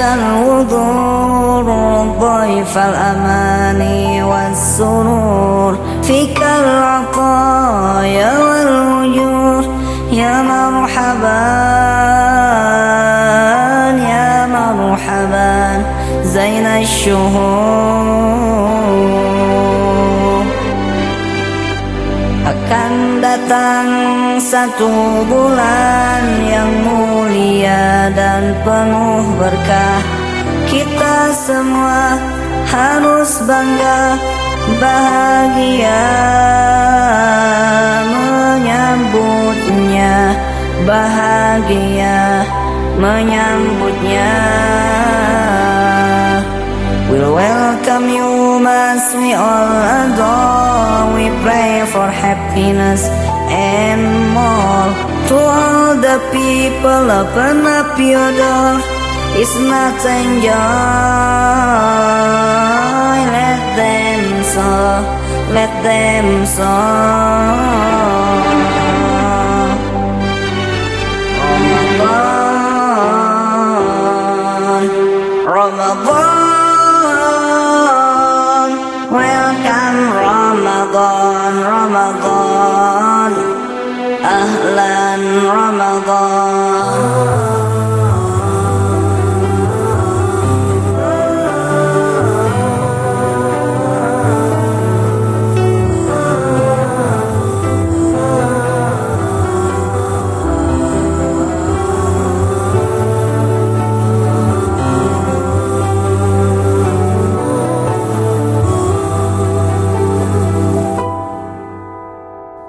الوذور ضيف الأماني والسرور فيك العطايا والوجور يا مرحبا يا مرحبا زين الشهور. Akan datang satu bulan yang mulia dan penuh berkah. Kita semua harus bangga bahagia menyambutnya. Bahagia menyambutnya. We'll welcome you as we all adore We pray happiness and more To all the people open up your door It's not enjoy let them song oh, Ramadan Ramadan Ramadan Ahlan Ramadan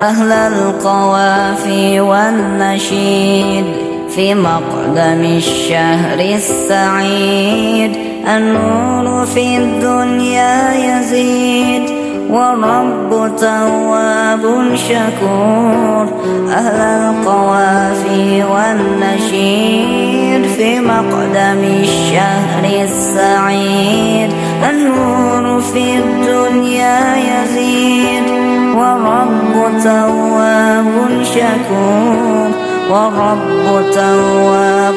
أهل القوافي والنشيد في مقدم الشهر السعيد. النور في الدنيا يزيد والرب تواب شكور. أهل القوافي والنشيد في مقدم الشهر السعيد. النور في الدنيا يزيد ورب تواب شكور ورب تواب